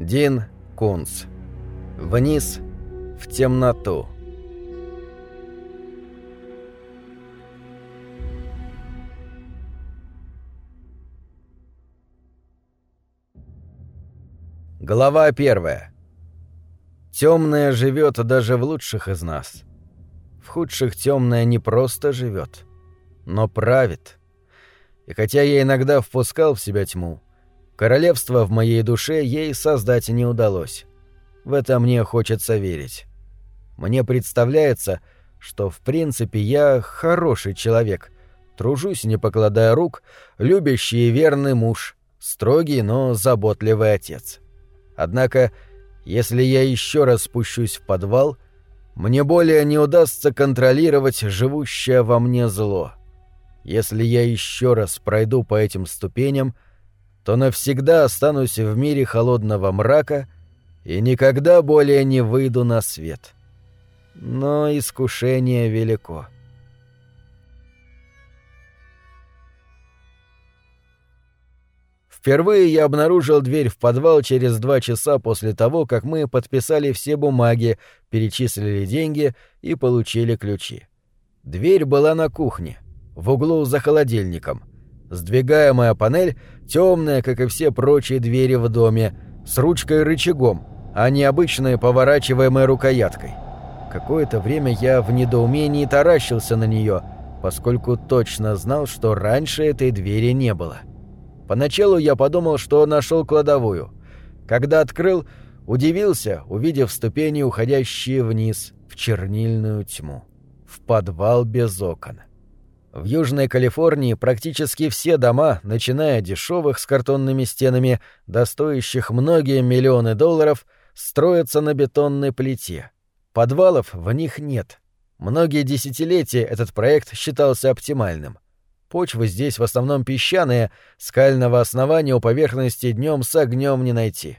Дин Кунц. Вниз в темноту. Глава первая. Темное живет даже в лучших из нас. В худших темное не просто живет, но правит. И хотя я иногда впускал в себя тьму, королевство в моей душе ей создать не удалось. В это мне хочется верить. Мне представляется, что в принципе я хороший человек, тружусь, не покладая рук, любящий и верный муж, строгий, но заботливый отец. Однако, если я еще раз спущусь в подвал, мне более не удастся контролировать живущее во мне зло. Если я еще раз пройду по этим ступеням, то навсегда останусь в мире холодного мрака и никогда более не выйду на свет. Но искушение велико. — Впервые я обнаружил дверь в подвал через два часа после того, как мы подписали все бумаги, перечислили деньги и получили ключи. Дверь была на кухне, в углу за холодильником. Сдвигаемая панель, темная, как и все прочие двери в доме, с ручкой-рычагом, а не обычной поворачиваемой рукояткой. Какое-то время я в недоумении таращился на нее, поскольку точно знал, что раньше этой двери не было. — Поначалу я подумал, что нашел кладовую. Когда открыл, удивился, увидев ступени, уходящие вниз, в чернильную тьму. В подвал без окон. В Южной Калифорнии практически все дома, начиная дешевых с картонными стенами, до стоящих многие миллионы долларов, строятся на бетонной плите. Подвалов в них нет. Многие десятилетия этот проект считался оптимальным — Почвы здесь в основном песчаные, скального основания у поверхности днем с огнем не найти.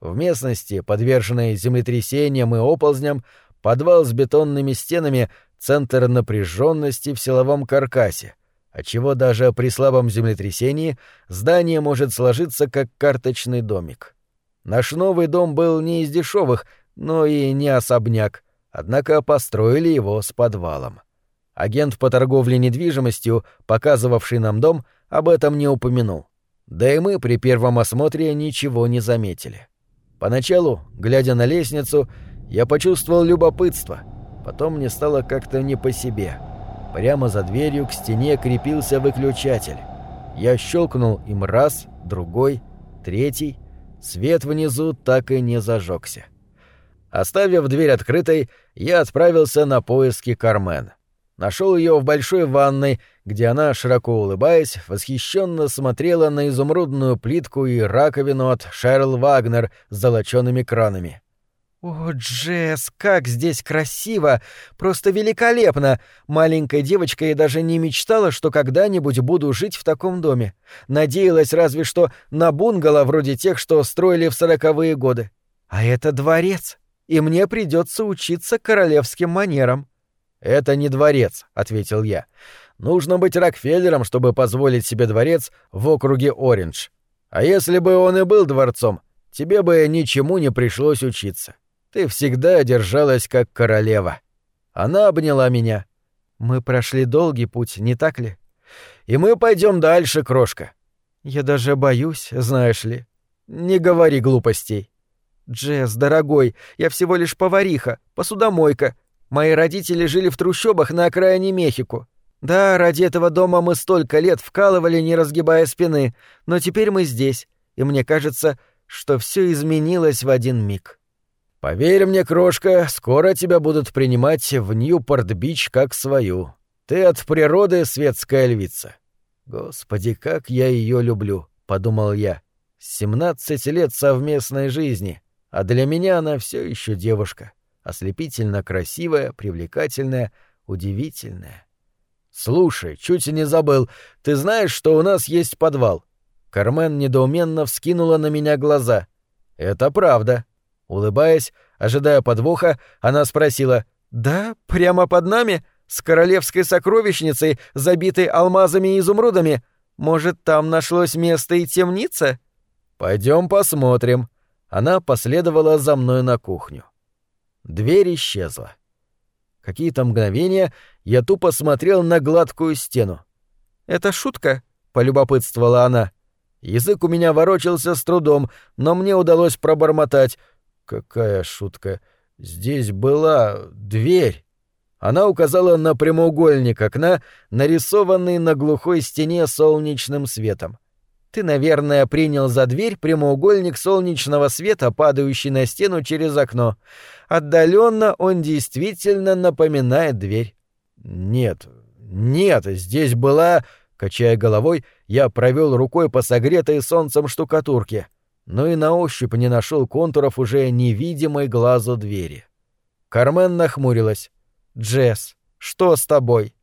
В местности, подверженной землетрясениям и оползням, подвал с бетонными стенами — центр напряженности в силовом каркасе, отчего даже при слабом землетрясении здание может сложиться как карточный домик. Наш новый дом был не из дешевых, но и не особняк, однако построили его с подвалом. Агент по торговле недвижимостью, показывавший нам дом, об этом не упомянул. Да и мы при первом осмотре ничего не заметили. Поначалу, глядя на лестницу, я почувствовал любопытство. Потом мне стало как-то не по себе. Прямо за дверью к стене крепился выключатель. Я щелкнул им раз, другой, третий. Свет внизу так и не зажегся. Оставив дверь открытой, я отправился на поиски Кармен. Нашел ее в большой ванной, где она, широко улыбаясь, восхищенно смотрела на изумрудную плитку и раковину от Шерл Вагнер с золочеными кранами. «О, Джесс, как здесь красиво! Просто великолепно! Маленькая девочка и даже не мечтала, что когда-нибудь буду жить в таком доме. Надеялась разве что на бунгало вроде тех, что строили в сороковые годы. А это дворец, и мне придется учиться королевским манерам». «Это не дворец», — ответил я. «Нужно быть Рокфеллером, чтобы позволить себе дворец в округе Ориндж. А если бы он и был дворцом, тебе бы ничему не пришлось учиться. Ты всегда держалась как королева». Она обняла меня. «Мы прошли долгий путь, не так ли?» «И мы пойдем дальше, крошка». «Я даже боюсь, знаешь ли». «Не говори глупостей». «Джесс, дорогой, я всего лишь повариха, посудомойка, Мои родители жили в трущобах на окраине Мехико. Да, ради этого дома мы столько лет вкалывали, не разгибая спины, но теперь мы здесь, и мне кажется, что все изменилось в один миг. Поверь мне, крошка, скоро тебя будут принимать в Ньюпорт-Бич как свою. Ты от природы светская львица. Господи, как я ее люблю, подумал я. Семнадцать лет совместной жизни, а для меня она все еще девушка ослепительно красивая, привлекательная, удивительная. «Слушай, чуть не забыл, ты знаешь, что у нас есть подвал?» Кармен недоуменно вскинула на меня глаза. «Это правда». Улыбаясь, ожидая подвоха, она спросила, «Да, прямо под нами? С королевской сокровищницей, забитой алмазами и изумрудами? Может, там нашлось место и темница?» Пойдем посмотрим». Она последовала за мной на кухню. Дверь исчезла. Какие-то мгновения я тупо смотрел на гладкую стену. «Это шутка?» — полюбопытствовала она. Язык у меня ворочался с трудом, но мне удалось пробормотать. «Какая шутка! Здесь была дверь!» Она указала на прямоугольник окна, нарисованный на глухой стене солнечным светом. Ты, наверное, принял за дверь прямоугольник солнечного света, падающий на стену через окно. Отдаленно он действительно напоминает дверь. Нет, нет, здесь была... Качая головой, я провел рукой по согретой солнцем штукатурке, но и на ощупь не нашел контуров уже невидимой глазу двери. Кармен нахмурилась. «Джесс, что с тобой?»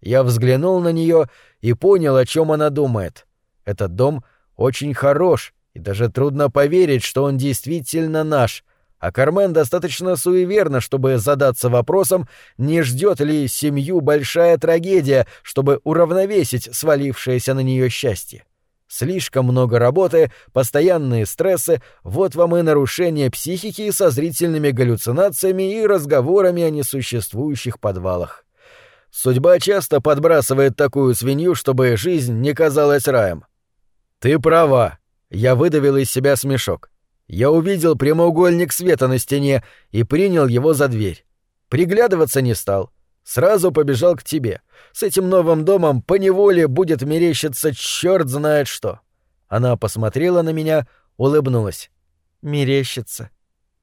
Я взглянул на нее и понял, о чем она думает. Этот дом очень хорош, и даже трудно поверить, что он действительно наш, а Кармен достаточно суеверна, чтобы задаться вопросом, не ждет ли семью большая трагедия, чтобы уравновесить свалившееся на нее счастье. Слишком много работы, постоянные стрессы, вот вам и нарушение психики со зрительными галлюцинациями и разговорами о несуществующих подвалах. Судьба часто подбрасывает такую свинью, чтобы жизнь не казалась раем. «Ты права», — я выдавил из себя смешок. Я увидел прямоугольник света на стене и принял его за дверь. Приглядываться не стал. Сразу побежал к тебе. С этим новым домом поневоле будет мерещиться черт знает что. Она посмотрела на меня, улыбнулась. Мерещится.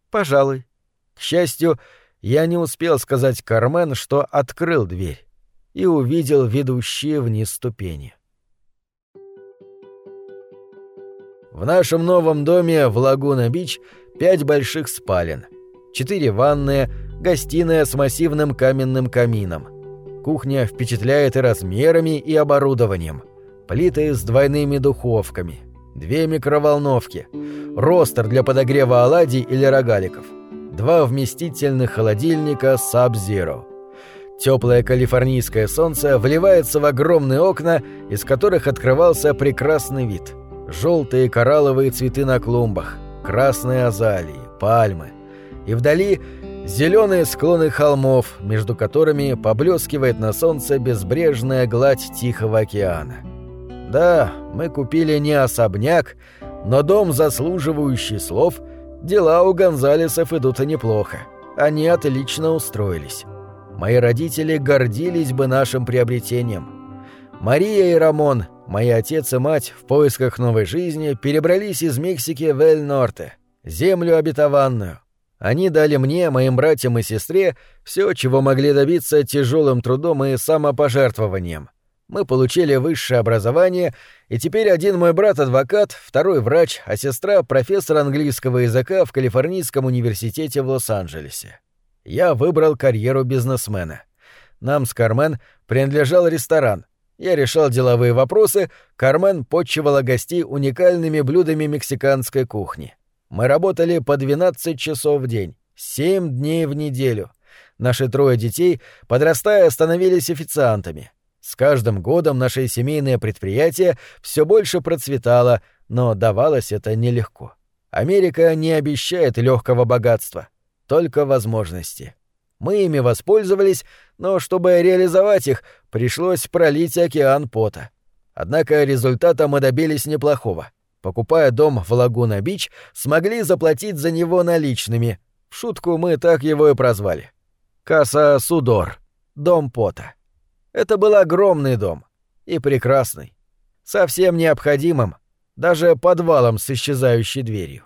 Пожалуй. К счастью, я не успел сказать Кармен, что открыл дверь и увидел ведущие вниз ступени. В нашем новом доме в Лагуна-Бич пять больших спален, четыре ванные, гостиная с массивным каменным камином. Кухня впечатляет и размерами, и оборудованием. Плиты с двойными духовками, две микроволновки, ростер для подогрева оладий или рогаликов, два вместительных холодильника Sub-Zero. Теплое калифорнийское солнце вливается в огромные окна, из которых открывался прекрасный вид — желтые коралловые цветы на клумбах, красные азалии, пальмы. И вдали зеленые склоны холмов, между которыми поблескивает на солнце безбрежная гладь Тихого океана. Да, мы купили не особняк, но дом, заслуживающий слов, дела у Гонзалесов идут неплохо. Они отлично устроились. Мои родители гордились бы нашим приобретением. Мария и Рамон Мои отец и мать в поисках новой жизни перебрались из Мексики в Эль-Норте, землю обетованную. Они дали мне, моим братьям и сестре все, чего могли добиться тяжелым трудом и самопожертвованием. Мы получили высшее образование, и теперь один мой брат адвокат, второй врач, а сестра профессор английского языка в Калифорнийском университете в Лос-Анджелесе. Я выбрал карьеру бизнесмена. Нам с Кармен принадлежал ресторан, я решал деловые вопросы, Кармен подчивала гостей уникальными блюдами мексиканской кухни. Мы работали по 12 часов в день, 7 дней в неделю. Наши трое детей, подрастая, становились официантами. С каждым годом наше семейное предприятие все больше процветало, но давалось это нелегко. Америка не обещает легкого богатства, только возможности. Мы ими воспользовались, но чтобы реализовать их, пришлось пролить океан пота. Однако результата мы добились неплохого. Покупая дом в Лагуна-Бич, смогли заплатить за него наличными. В шутку мы так его и прозвали. Касса Судор. Дом пота. Это был огромный дом. И прекрасный. Совсем необходимым. Даже подвалом с исчезающей дверью.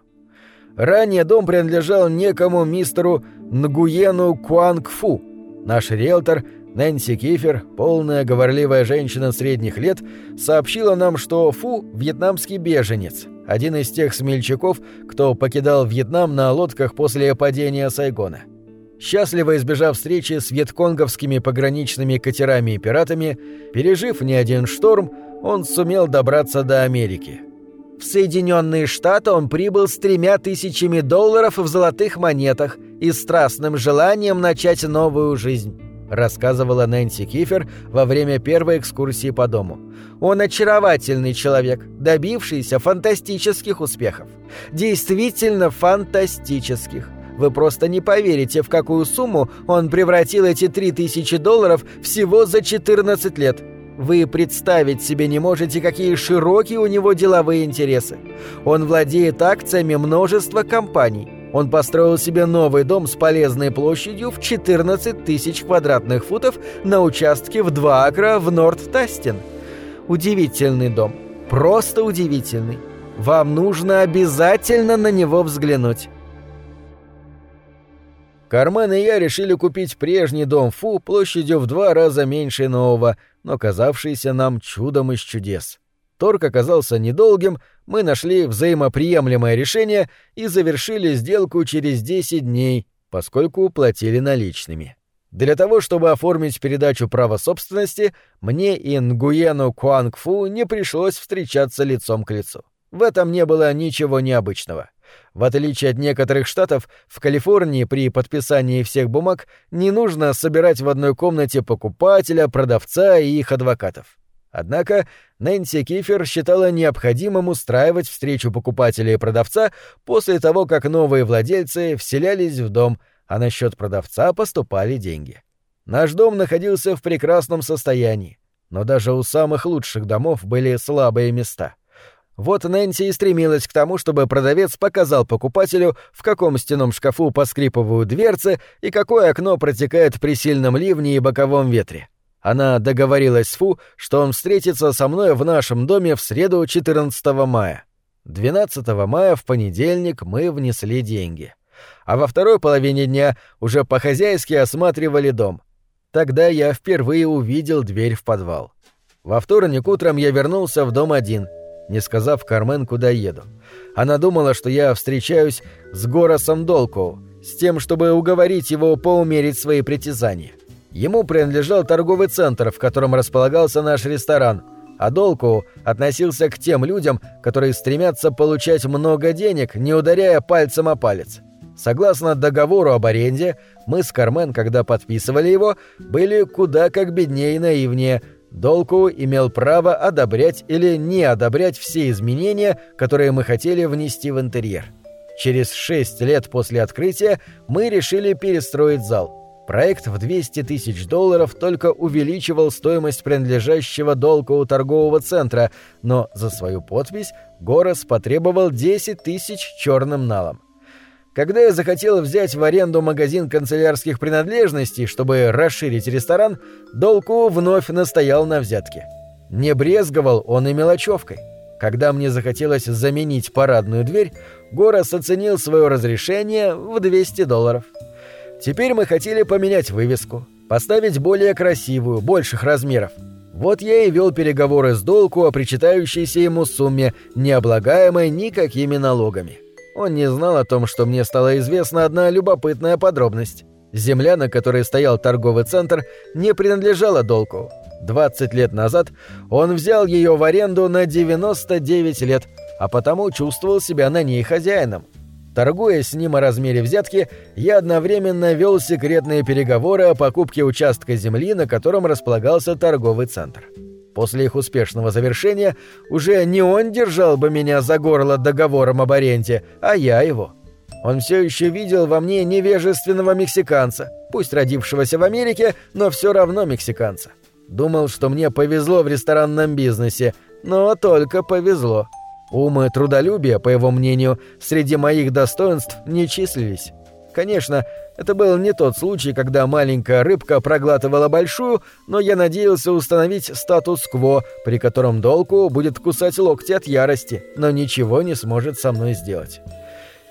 Ранее дом принадлежал некому мистеру Нгуену Куангфу. Наш риэлтор Нэнси Кифер, полная говорливая женщина средних лет, сообщила нам, что Фу — вьетнамский беженец, один из тех смельчаков, кто покидал Вьетнам на лодках после падения Сайгона. Счастливо избежав встречи с вьетконговскими пограничными катерами и пиратами, пережив не один шторм, он сумел добраться до Америки — в Соединенные Штаты он прибыл с тремя тысячами долларов в золотых монетах и страстным желанием начать новую жизнь. Рассказывала Нэнси Кифер во время первой экскурсии по дому. Он очаровательный человек, добившийся фантастических успехов. Действительно фантастических. Вы просто не поверите, в какую сумму он превратил эти 3000 долларов всего за 14 лет. Вы представить себе не можете, какие широкие у него деловые интересы. Он владеет акциями множества компаний. Он построил себе новый дом с полезной площадью в 14 тысяч квадратных футов на участке в 2 акра в Норд-Тастин. Удивительный дом. Просто удивительный. Вам нужно обязательно на него взглянуть. Кармен и я решили купить прежний дом Фу площадью в два раза меньше нового, но казавшийся нам чудом из чудес. Торг оказался недолгим, мы нашли взаимоприемлемое решение и завершили сделку через 10 дней, поскольку платили наличными. Для того, чтобы оформить передачу права собственности, мне и Нгуену Куангфу не пришлось встречаться лицом к лицу. В этом не было ничего необычного. В отличие от некоторых штатов, в Калифорнии при подписании всех бумаг не нужно собирать в одной комнате покупателя, продавца и их адвокатов. Однако Нэнси Кифер считала необходимым устраивать встречу покупателя и продавца после того, как новые владельцы вселялись в дом, а на счет продавца поступали деньги. Наш дом находился в прекрасном состоянии, но даже у самых лучших домов были слабые места. Вот Нэнси и стремилась к тому, чтобы продавец показал покупателю, в каком стенном шкафу поскрипывают дверцы и какое окно протекает при сильном ливне и боковом ветре. Она договорилась с Фу, что он встретится со мной в нашем доме в среду 14 мая. 12 мая в понедельник мы внесли деньги. А во второй половине дня уже по-хозяйски осматривали дом. Тогда я впервые увидел дверь в подвал. Во вторник утром я вернулся в дом один — не сказав Кармен, куда еду. Она думала, что я встречаюсь с Горосом Долкоу, с тем, чтобы уговорить его поумерить свои притязания. Ему принадлежал торговый центр, в котором располагался наш ресторан, а Долкоу относился к тем людям, которые стремятся получать много денег, не ударяя пальцем о палец. Согласно договору об аренде, мы с Кармен, когда подписывали его, были куда как беднее и наивнее – Долку имел право одобрять или не одобрять все изменения, которые мы хотели внести в интерьер. Через шесть лет после открытия мы решили перестроить зал. Проект в 200 тысяч долларов только увеличивал стоимость принадлежащего Долку торгового центра, но за свою подпись Горос потребовал 10 тысяч черным налом. Когда я захотел взять в аренду магазин канцелярских принадлежностей, чтобы расширить ресторан, Долку вновь настоял на взятке. Не брезговал он и мелочевкой. Когда мне захотелось заменить парадную дверь, Горос оценил свое разрешение в 200 долларов. Теперь мы хотели поменять вывеску, поставить более красивую, больших размеров. Вот я и вел переговоры с Долку о причитающейся ему сумме, не облагаемой никакими налогами. Он не знал о том, что мне стала известна одна любопытная подробность. Земля, на которой стоял торговый центр, не принадлежала Долку. 20 лет назад он взял ее в аренду на 99 лет, а потому чувствовал себя на ней хозяином. Торгуя с ним о размере взятки, я одновременно вел секретные переговоры о покупке участка земли, на котором располагался торговый центр. После их успешного завершения уже не он держал бы меня за горло договором об аренде, а я его. Он все еще видел во мне невежественного мексиканца, пусть родившегося в Америке, но все равно мексиканца. Думал, что мне повезло в ресторанном бизнесе, но только повезло. Ум и трудолюбие, по его мнению, среди моих достоинств не числились. Конечно, это был не тот случай, когда маленькая рыбка проглатывала большую, но я надеялся установить статус-кво, при котором Долку будет кусать локти от ярости, но ничего не сможет со мной сделать.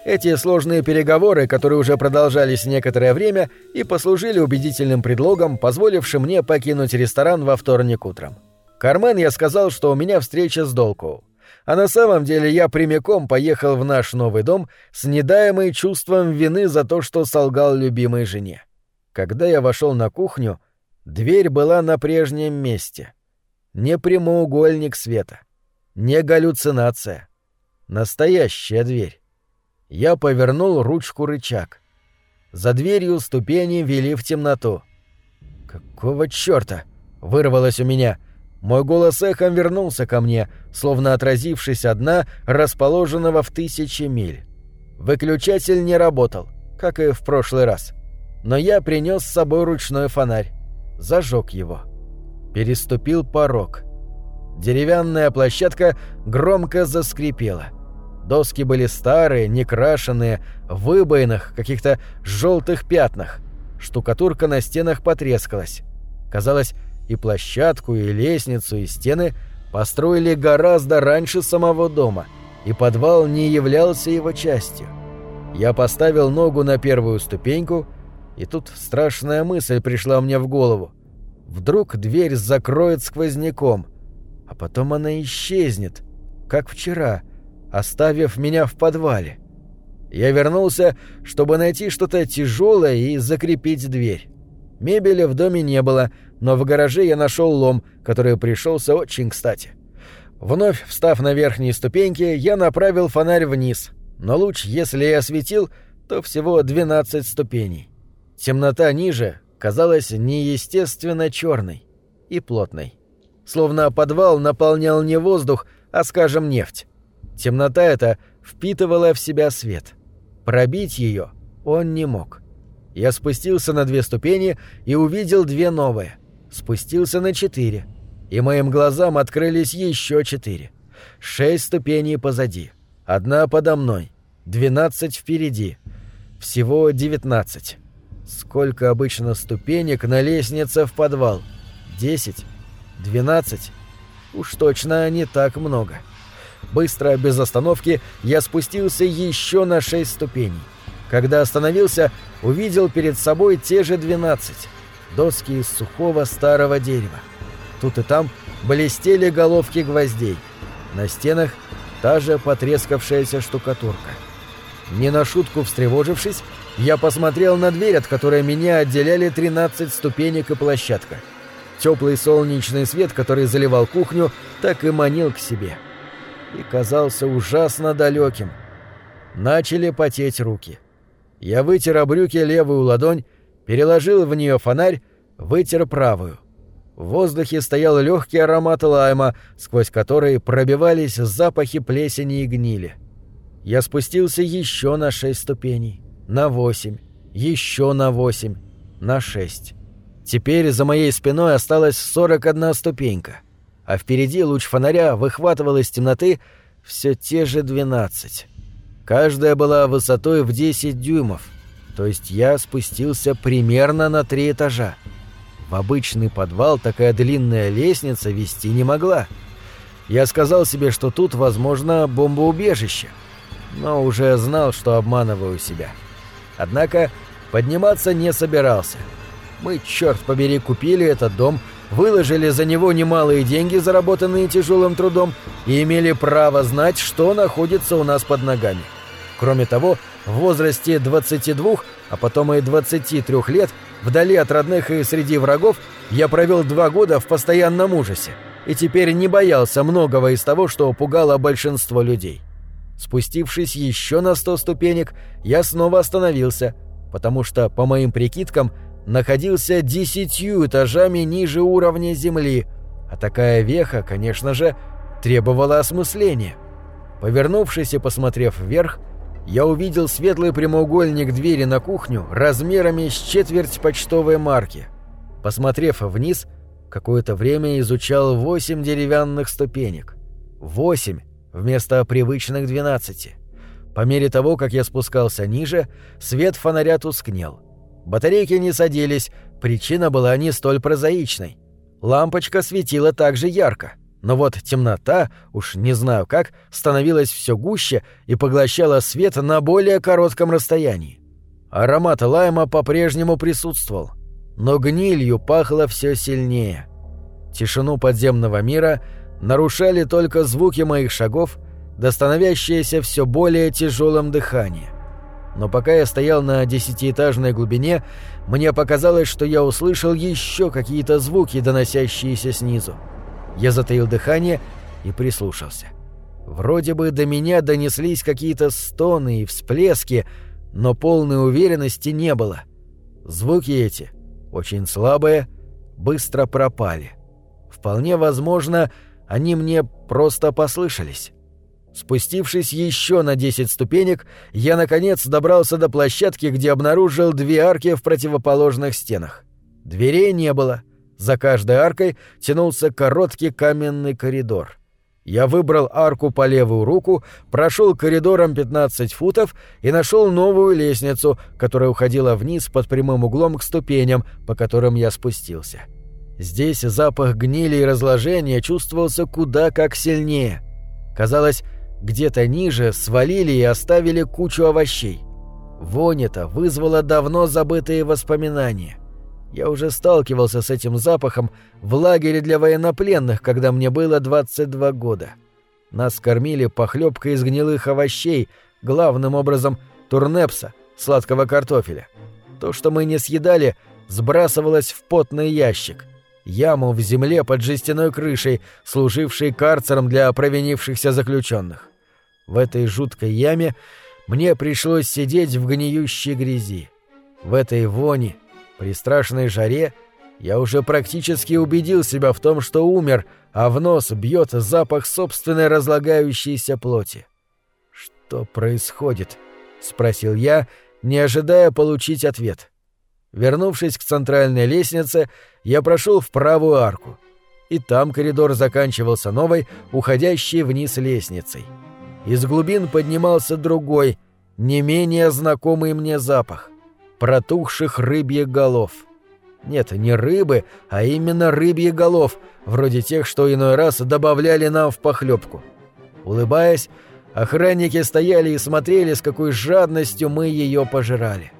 Эти сложные переговоры, которые уже продолжались некоторое время, и послужили убедительным предлогом, позволившим мне покинуть ресторан во вторник утром. Кармен я сказал, что у меня встреча с Долку. А на самом деле я прямиком поехал в наш новый дом с недаемой чувством вины за то, что солгал любимой жене. Когда я вошел на кухню, дверь была на прежнем месте. Не прямоугольник света, не галлюцинация. Настоящая дверь. Я повернул ручку рычаг. За дверью ступени вели в темноту. «Какого чёрта?» — вырвалось у меня. Мой голос эхом вернулся ко мне, словно отразившись от дна, расположенного в тысячи миль. Выключатель не работал, как и в прошлый раз. Но я принес с собой ручной фонарь. Зажег его. Переступил порог. Деревянная площадка громко заскрипела. Доски были старые, некрашенные, в выбоинах, каких-то желтых пятнах. Штукатурка на стенах потрескалась. Казалось, и площадку, и лестницу, и стены построили гораздо раньше самого дома, и подвал не являлся его частью. Я поставил ногу на первую ступеньку, и тут страшная мысль пришла мне в голову. Вдруг дверь закроет сквозняком, а потом она исчезнет, как вчера, оставив меня в подвале. Я вернулся, чтобы найти что-то тяжелое и закрепить дверь. Мебели в доме не было, но в гараже я нашел лом, который пришелся очень кстати. Вновь встав на верхние ступеньки, я направил фонарь вниз, но луч, если и осветил, то всего 12 ступеней. Темнота ниже казалась неестественно черной и плотной. Словно подвал наполнял не воздух, а, скажем, нефть. Темнота эта впитывала в себя свет. Пробить ее он не мог. Я спустился на две ступени и увидел две новые. Спустился на четыре. И моим глазам открылись еще четыре. Шесть ступеней позади. Одна подо мной. Двенадцать впереди. Всего девятнадцать. Сколько обычно ступенек на лестнице в подвал? Десять? Двенадцать? Уж точно не так много. Быстро, без остановки, я спустился еще на шесть ступеней. Когда остановился, увидел перед собой те же двенадцать. Доски из сухого старого дерева. Тут и там блестели головки гвоздей. На стенах та же потрескавшаяся штукатурка. Не на шутку встревожившись, я посмотрел на дверь, от которой меня отделяли 13 ступенек и площадка. Теплый солнечный свет, который заливал кухню, так и манил к себе. И казался ужасно далеким. Начали потеть руки. Я вытер об брюки левую ладонь, переложил в нее фонарь, вытер правую. В воздухе стоял легкий аромат лайма, сквозь который пробивались запахи плесени и гнили. Я спустился еще на шесть ступеней, на восемь, еще на восемь, на шесть. Теперь за моей спиной осталась сорок одна ступенька, а впереди луч фонаря выхватывал из темноты все те же двенадцать. Каждая была высотой в десять дюймов, то есть я спустился примерно на три этажа. В обычный подвал такая длинная лестница вести не могла. Я сказал себе, что тут, возможно, бомбоубежище, но уже знал, что обманываю себя. Однако подниматься не собирался. Мы, черт побери, купили этот дом, выложили за него немалые деньги, заработанные тяжелым трудом, и имели право знать, что находится у нас под ногами. Кроме того, в возрасте 22, а потом и 23 лет, вдали от родных и среди врагов, я провел два года в постоянном ужасе и теперь не боялся многого из того, что пугало большинство людей. Спустившись еще на сто ступенек, я снова остановился, потому что, по моим прикидкам, находился десятью этажами ниже уровня земли, а такая веха, конечно же, требовала осмысления. Повернувшись и посмотрев вверх, я увидел светлый прямоугольник двери на кухню размерами с четверть почтовой марки. Посмотрев вниз, какое-то время изучал восемь деревянных ступенек. Восемь вместо привычных двенадцати. По мере того, как я спускался ниже, свет фонаря тускнел. Батарейки не садились, причина была не столь прозаичной. Лампочка светила так же ярко — но вот темнота, уж не знаю как, становилась все гуще и поглощала свет на более коротком расстоянии. Аромат лайма по-прежнему присутствовал, но гнилью пахло все сильнее. Тишину подземного мира нарушали только звуки моих шагов, да все более тяжелым дыхание. Но пока я стоял на десятиэтажной глубине, мне показалось, что я услышал еще какие-то звуки, доносящиеся снизу. Я затаил дыхание и прислушался. Вроде бы до меня донеслись какие-то стоны и всплески, но полной уверенности не было. Звуки эти, очень слабые, быстро пропали. Вполне возможно, они мне просто послышались. Спустившись еще на 10 ступенек, я, наконец, добрался до площадки, где обнаружил две арки в противоположных стенах. Дверей не было. За каждой аркой тянулся короткий каменный коридор. Я выбрал арку по левую руку, прошел коридором 15 футов и нашел новую лестницу, которая уходила вниз под прямым углом к ступеням, по которым я спустился. Здесь запах гнили и разложения чувствовался куда как сильнее. Казалось, где-то ниже свалили и оставили кучу овощей. Вонь эта вызвала давно забытые воспоминания. Я уже сталкивался с этим запахом в лагере для военнопленных, когда мне было 22 года. Нас кормили похлебкой из гнилых овощей, главным образом турнепса, сладкого картофеля. То, что мы не съедали, сбрасывалось в потный ящик — яму в земле под жестяной крышей, служившей карцером для провинившихся заключенных. В этой жуткой яме мне пришлось сидеть в гниющей грязи. В этой вони, при страшной жаре, я уже практически убедил себя в том, что умер, а в нос бьет запах собственной разлагающейся плоти. «Что происходит?» — спросил я, не ожидая получить ответ. Вернувшись к центральной лестнице, я прошел в правую арку. И там коридор заканчивался новой, уходящей вниз лестницей. Из глубин поднимался другой, не менее знакомый мне запах — протухших рыбьих голов. Нет, не рыбы, а именно рыбьих голов, вроде тех, что иной раз добавляли нам в похлебку. Улыбаясь, охранники стояли и смотрели, с какой жадностью мы ее пожирали.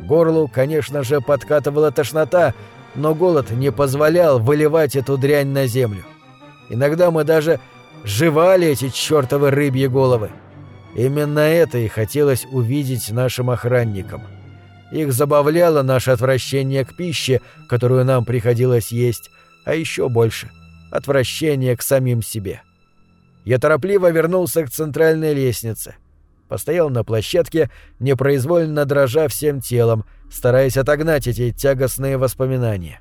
Горлу, конечно же, подкатывала тошнота, но голод не позволял выливать эту дрянь на землю. Иногда мы даже жевали эти чертовы рыбьи головы. Именно это и хотелось увидеть нашим охранникам. Их забавляло наше отвращение к пище, которую нам приходилось есть, а еще больше — отвращение к самим себе. Я торопливо вернулся к центральной лестнице. Постоял на площадке, непроизвольно дрожа всем телом, стараясь отогнать эти тягостные воспоминания.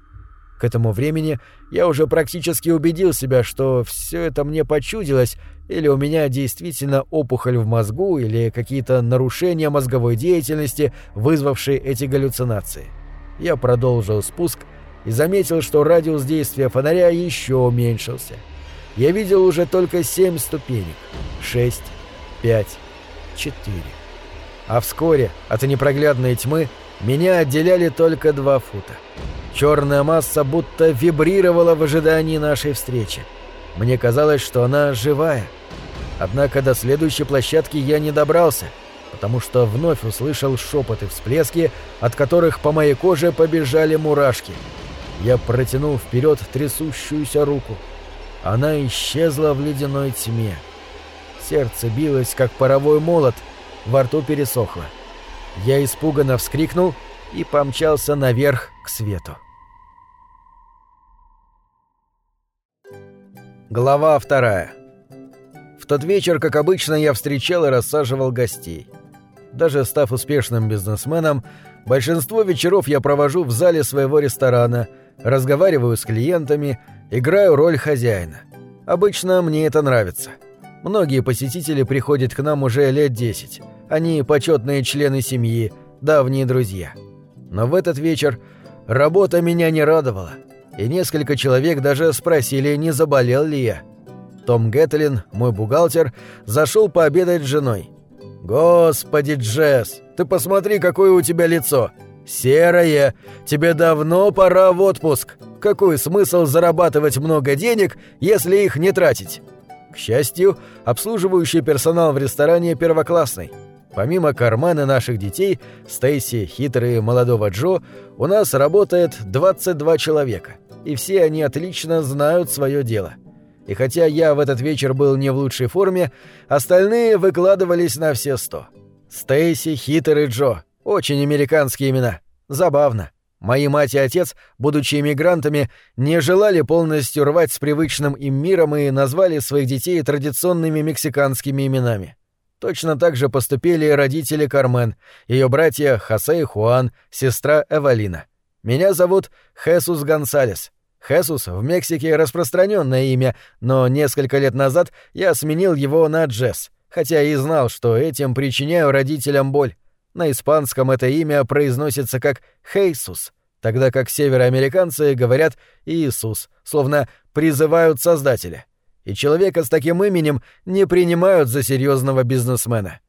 К этому времени я уже практически убедил себя, что все это мне почудилось, или у меня действительно опухоль в мозгу, или какие-то нарушения мозговой деятельности, вызвавшие эти галлюцинации. Я продолжил спуск и заметил, что радиус действия фонаря еще уменьшился. Я видел уже только семь ступенек. Шесть, пять, четыре. А вскоре от непроглядной тьмы меня отделяли только два фута. Черная масса будто вибрировала в ожидании нашей встречи. Мне казалось, что она живая. Однако до следующей площадки я не добрался, потому что вновь услышал шепот и всплески, от которых по моей коже побежали мурашки. Я протянул вперед трясущуюся руку. Она исчезла в ледяной тьме. Сердце билось, как паровой молот, во рту пересохло. Я испуганно вскрикнул и помчался наверх к свету. Глава вторая. В тот вечер, как обычно, я встречал и рассаживал гостей. Даже став успешным бизнесменом, большинство вечеров я провожу в зале своего ресторана, разговариваю с клиентами, играю роль хозяина. Обычно мне это нравится. Многие посетители приходят к нам уже лет десять. Они почетные члены семьи, давние друзья. Но в этот вечер работа меня не радовала, и несколько человек даже спросили, не заболел ли я. Том Гэтлин, мой бухгалтер, зашел пообедать с женой. «Господи, Джесс, ты посмотри, какое у тебя лицо! Серое! Тебе давно пора в отпуск! Какой смысл зарабатывать много денег, если их не тратить?» К счастью, обслуживающий персонал в ресторане первоклассный. Помимо кармана наших детей, Стейси, Хитрый и молодого Джо, у нас работает 22 человека, и все они отлично знают свое дело. И хотя я в этот вечер был не в лучшей форме, остальные выкладывались на все сто. Стейси, Хитрый Джо. Очень американские имена. Забавно. Мои мать и отец, будучи иммигрантами, не желали полностью рвать с привычным им миром и назвали своих детей традиционными мексиканскими именами. Точно так же поступили и родители Кармен, ее братья Хосе и Хуан, сестра Эвалина. Меня зовут Хесус Гонсалес. Хесус в Мексике распространенное имя, но несколько лет назад я сменил его на Джесс, хотя и знал, что этим причиняю родителям боль. На испанском это имя произносится как Хейсус, тогда как североамериканцы говорят Иисус, словно призывают Создателя. И человека с таким именем не принимают за серьезного бизнесмена.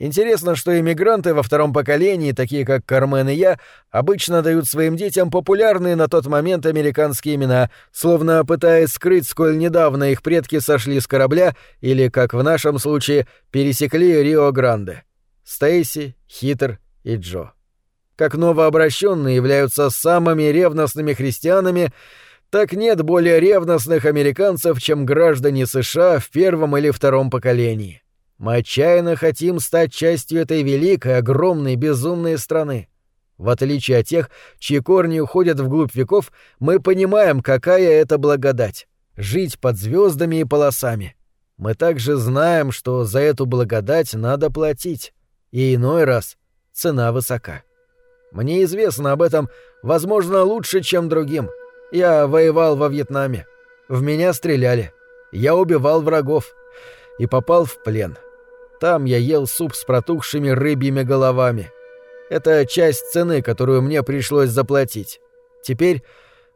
Интересно, что иммигранты во втором поколении, такие как Кармен и я, обычно дают своим детям популярные на тот момент американские имена, словно пытаясь скрыть, сколь недавно их предки сошли с корабля или, как в нашем случае, пересекли Рио-Гранде. Стейси, Хитер и Джо. Как новообращенные являются самыми ревностными христианами, так нет более ревностных американцев, чем граждане США в первом или втором поколении. Мы отчаянно хотим стать частью этой великой, огромной, безумной страны. В отличие от тех, чьи корни уходят вглубь веков, мы понимаем, какая это благодать — жить под звездами и полосами. Мы также знаем, что за эту благодать надо платить, и иной раз цена высока. Мне известно об этом, возможно, лучше, чем другим. Я воевал во Вьетнаме. В меня стреляли. Я убивал врагов. И попал в плен. — там я ел суп с протухшими рыбьими головами. Это часть цены, которую мне пришлось заплатить. Теперь,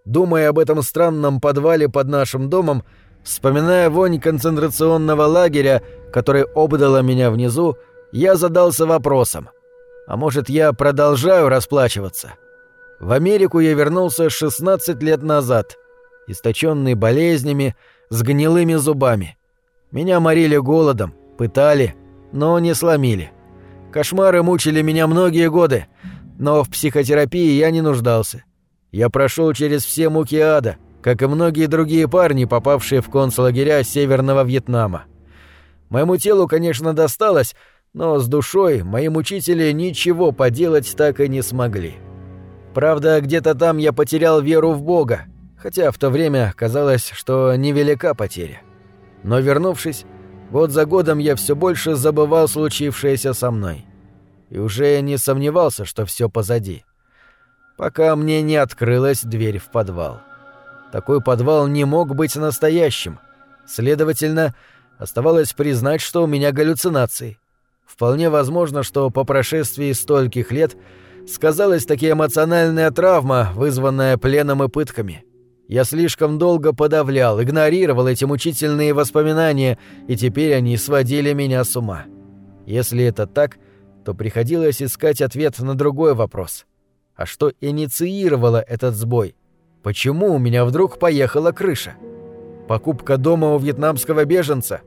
думая об этом странном подвале под нашим домом, вспоминая вонь концентрационного лагеря, который обдала меня внизу, я задался вопросом. А может, я продолжаю расплачиваться? В Америку я вернулся 16 лет назад, источенный болезнями, с гнилыми зубами. Меня морили голодом, пытали, но не сломили. Кошмары мучили меня многие годы, но в психотерапии я не нуждался. Я прошел через все муки ада, как и многие другие парни, попавшие в концлагеря Северного Вьетнама. Моему телу, конечно, досталось, но с душой мои мучители ничего поделать так и не смогли. Правда, где-то там я потерял веру в Бога, хотя в то время казалось, что невелика потеря. Но вернувшись, Год за годом я все больше забывал случившееся со мной. И уже не сомневался, что все позади. Пока мне не открылась дверь в подвал. Такой подвал не мог быть настоящим. Следовательно, оставалось признать, что у меня галлюцинации. Вполне возможно, что по прошествии стольких лет сказалась таки эмоциональная травма, вызванная пленом и пытками. Я слишком долго подавлял, игнорировал эти мучительные воспоминания, и теперь они сводили меня с ума. Если это так, то приходилось искать ответ на другой вопрос. А что инициировало этот сбой? Почему у меня вдруг поехала крыша? Покупка дома у вьетнамского беженца?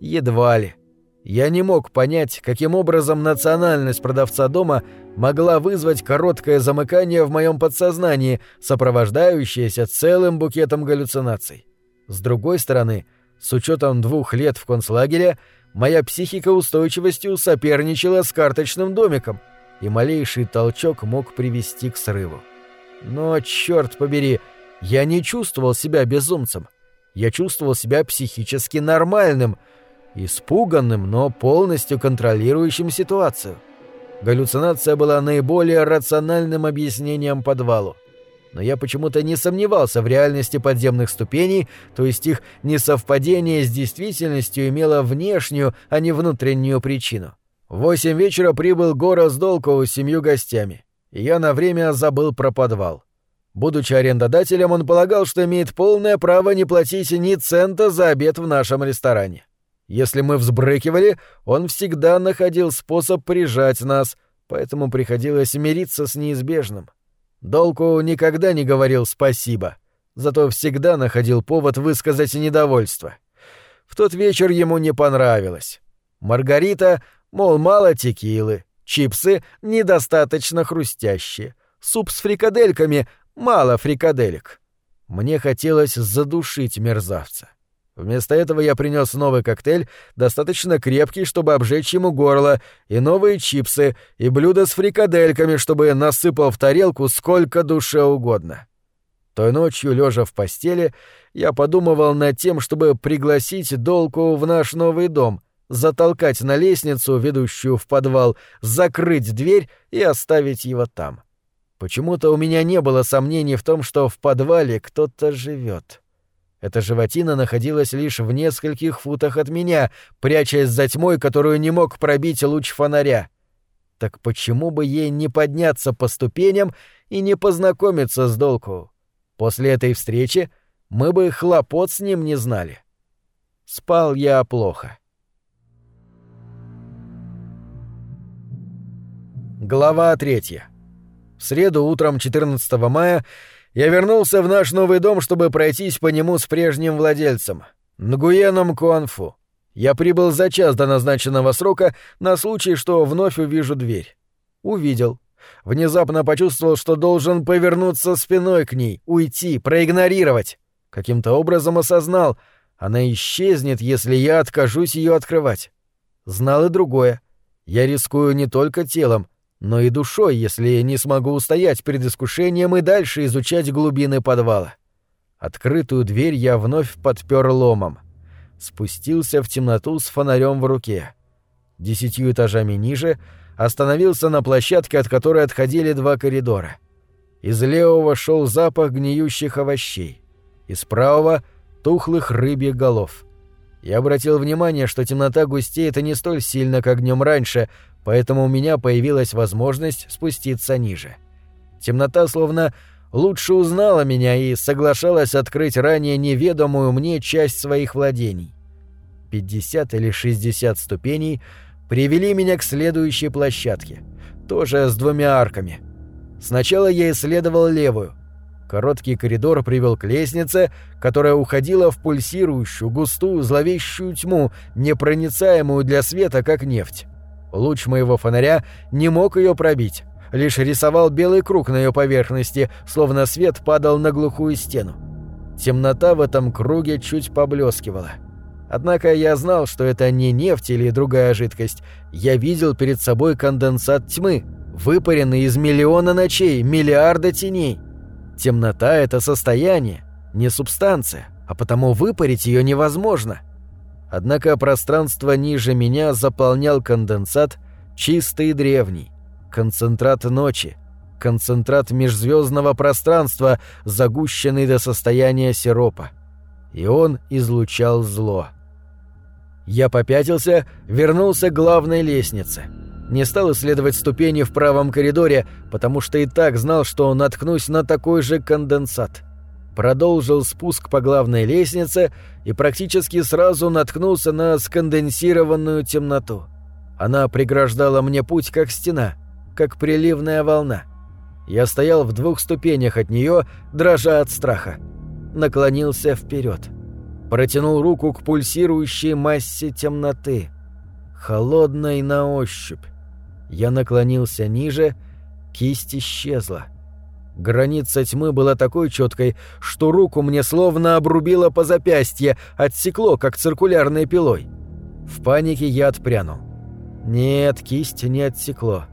Едва ли. Я не мог понять, каким образом национальность продавца дома могла вызвать короткое замыкание в моем подсознании, сопровождающееся целым букетом галлюцинаций. С другой стороны, с учетом двух лет в концлагере, моя психика устойчивостью соперничала с карточным домиком, и малейший толчок мог привести к срыву. Но, черт побери, я не чувствовал себя безумцем. Я чувствовал себя психически нормальным — испуганным, но полностью контролирующим ситуацию. Галлюцинация была наиболее рациональным объяснением подвалу. Но я почему-то не сомневался в реальности подземных ступеней, то есть их несовпадение с действительностью имело внешнюю, а не внутреннюю причину. В восемь вечера прибыл Гора с Долкову с семью гостями, и я на время забыл про подвал. Будучи арендодателем, он полагал, что имеет полное право не платить ни цента за обед в нашем ресторане. Если мы взбрыкивали, он всегда находил способ прижать нас, поэтому приходилось мириться с неизбежным. Долку никогда не говорил «спасибо», зато всегда находил повод высказать недовольство. В тот вечер ему не понравилось. Маргарита, мол, мало текилы, чипсы недостаточно хрустящие, суп с фрикадельками, мало фрикаделек. Мне хотелось задушить мерзавца. Вместо этого я принес новый коктейль, достаточно крепкий, чтобы обжечь ему горло, и новые чипсы, и блюдо с фрикадельками, чтобы насыпал в тарелку сколько душе угодно. Той ночью, лежа в постели, я подумывал над тем, чтобы пригласить Долку в наш новый дом, затолкать на лестницу, ведущую в подвал, закрыть дверь и оставить его там. Почему-то у меня не было сомнений в том, что в подвале кто-то живет. Эта животина находилась лишь в нескольких футах от меня, прячась за тьмой, которую не мог пробить луч фонаря. Так почему бы ей не подняться по ступеням и не познакомиться с Долку? После этой встречи мы бы хлопот с ним не знали. Спал я плохо. Глава третья. В среду утром 14 мая я вернулся в наш новый дом, чтобы пройтись по нему с прежним владельцем, Нгуеном Куанфу. Я прибыл за час до назначенного срока на случай, что вновь увижу дверь. Увидел. Внезапно почувствовал, что должен повернуться спиной к ней, уйти, проигнорировать. Каким-то образом осознал, она исчезнет, если я откажусь ее открывать. Знал и другое. Я рискую не только телом, но и душой, если не смогу устоять перед искушением и дальше изучать глубины подвала. Открытую дверь я вновь подпер ломом. Спустился в темноту с фонарем в руке. Десятью этажами ниже остановился на площадке, от которой отходили два коридора. Из левого шел запах гниющих овощей, из правого — тухлых рыбьих голов. Я обратил внимание, что темнота густеет и не столь сильно, как днем раньше, поэтому у меня появилась возможность спуститься ниже. Темнота словно лучше узнала меня и соглашалась открыть ранее неведомую мне часть своих владений. 50 или 60 ступеней привели меня к следующей площадке, тоже с двумя арками. Сначала я исследовал левую. Короткий коридор привел к лестнице, которая уходила в пульсирующую, густую, зловещую тьму, непроницаемую для света, как нефть. Луч моего фонаря не мог ее пробить, лишь рисовал белый круг на ее поверхности, словно свет падал на глухую стену. Темнота в этом круге чуть поблескивала. Однако я знал, что это не нефть или другая жидкость. Я видел перед собой конденсат тьмы, выпаренный из миллиона ночей, миллиарда теней. Темнота — это состояние, не субстанция, а потому выпарить ее невозможно — Однако пространство ниже меня заполнял конденсат, чистый и древний, концентрат ночи, концентрат межзвездного пространства, загущенный до состояния сиропа. И он излучал зло. Я попятился, вернулся к главной лестнице. Не стал исследовать ступени в правом коридоре, потому что и так знал, что наткнусь на такой же конденсат продолжил спуск по главной лестнице и практически сразу наткнулся на сконденсированную темноту. Она преграждала мне путь как стена, как приливная волна. Я стоял в двух ступенях от нее, дрожа от страха. Наклонился вперед. Протянул руку к пульсирующей массе темноты. Холодной на ощупь. Я наклонился ниже, кисть исчезла. Граница тьмы была такой четкой, что руку мне словно обрубило по запястье, отсекло, как циркулярной пилой. В панике я отпрянул. Нет, кисть не отсекло.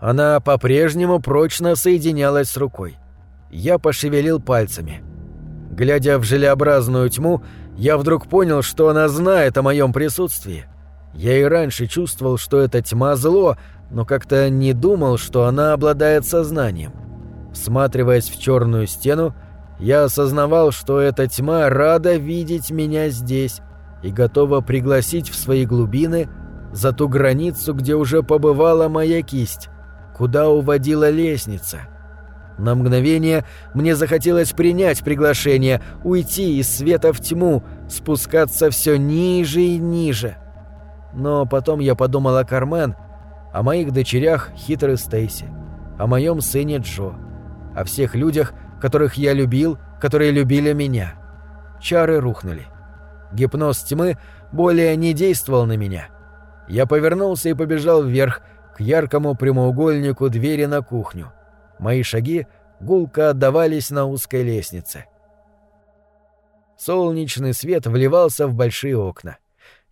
Она по-прежнему прочно соединялась с рукой. Я пошевелил пальцами. Глядя в желеобразную тьму, я вдруг понял, что она знает о моем присутствии. Я и раньше чувствовал, что это тьма зло, но как-то не думал, что она обладает сознанием. Всматриваясь в черную стену, я осознавал, что эта тьма рада видеть меня здесь и готова пригласить в свои глубины за ту границу, где уже побывала моя кисть, куда уводила лестница. На мгновение мне захотелось принять приглашение, уйти из света в тьму, спускаться все ниже и ниже. Но потом я подумал о Кармен, о моих дочерях Хитр и Стейси, о моем сыне Джо о всех людях, которых я любил, которые любили меня. Чары рухнули. Гипноз тьмы более не действовал на меня. Я повернулся и побежал вверх, к яркому прямоугольнику двери на кухню. Мои шаги гулко отдавались на узкой лестнице. Солнечный свет вливался в большие окна.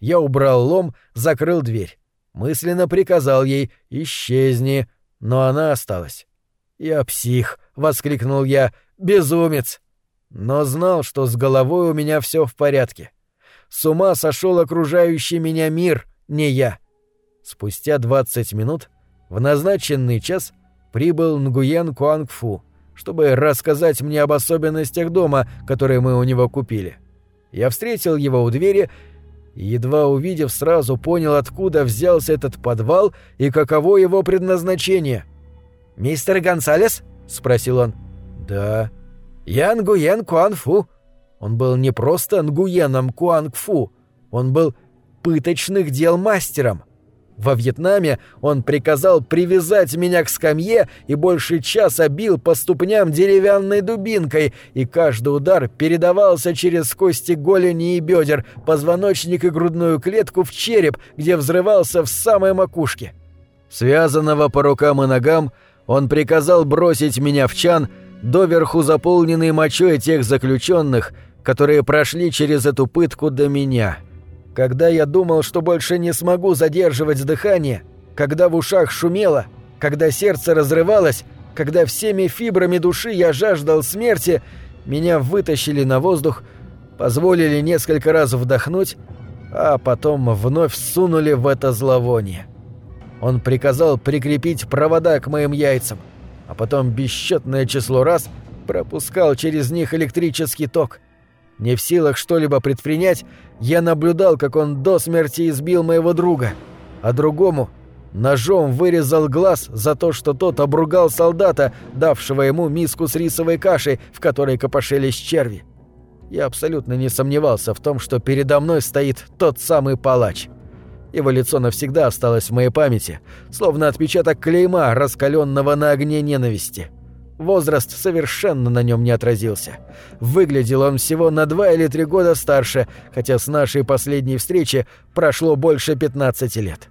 Я убрал лом, закрыл дверь. Мысленно приказал ей «Исчезни», но она осталась. «Я псих», — воскликнул я, — «безумец». Но знал, что с головой у меня все в порядке. С ума сошел окружающий меня мир, не я. Спустя двадцать минут, в назначенный час, прибыл Нгуен Куангфу, чтобы рассказать мне об особенностях дома, которые мы у него купили. Я встретил его у двери и, едва увидев, сразу понял, откуда взялся этот подвал и каково его предназначение. «Мистер Гонсалес?» — спросил он. «Да». «Я Нгуен Куанфу». Он был не просто Нгуеном Куангфу, он был пыточных дел мастером. Во Вьетнаме он приказал привязать меня к скамье и больше часа бил по ступням деревянной дубинкой, и каждый удар передавался через кости голени и бедер, позвоночник и грудную клетку в череп, где взрывался в самой макушке. Связанного по рукам и ногам, он приказал бросить меня в чан, доверху заполненный мочой тех заключенных, которые прошли через эту пытку до меня — когда я думал, что больше не смогу задерживать дыхание, когда в ушах шумело, когда сердце разрывалось, когда всеми фибрами души я жаждал смерти, меня вытащили на воздух, позволили несколько раз вдохнуть, а потом вновь сунули в это зловоние. Он приказал прикрепить провода к моим яйцам, а потом бесчетное число раз пропускал через них электрический ток — не в силах что-либо предпринять, я наблюдал, как он до смерти избил моего друга, а другому ножом вырезал глаз за то, что тот обругал солдата, давшего ему миску с рисовой кашей, в которой копошились черви. Я абсолютно не сомневался в том, что передо мной стоит тот самый палач. Его лицо навсегда осталось в моей памяти, словно отпечаток клейма, раскаленного на огне ненависти. Возраст совершенно на нем не отразился. Выглядел он всего на два или три года старше, хотя с нашей последней встречи прошло больше 15 лет.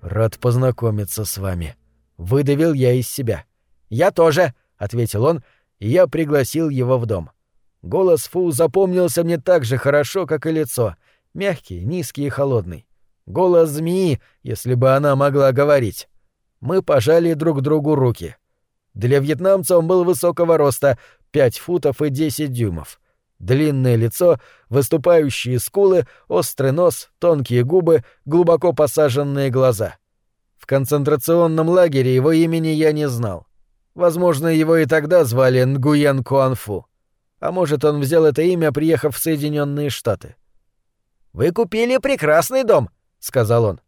«Рад познакомиться с вами», — выдавил я из себя. «Я тоже», — ответил он, и я пригласил его в дом. Голос Фу запомнился мне так же хорошо, как и лицо. Мягкий, низкий и холодный. Голос змеи, если бы она могла говорить. Мы пожали друг другу руки — для вьетнамца он был высокого роста, 5 футов и 10 дюймов. Длинное лицо, выступающие скулы, острый нос, тонкие губы, глубоко посаженные глаза. В концентрационном лагере его имени я не знал. Возможно, его и тогда звали Нгуен Куанфу. А может, он взял это имя, приехав в Соединенные Штаты. «Вы купили прекрасный дом», — сказал он.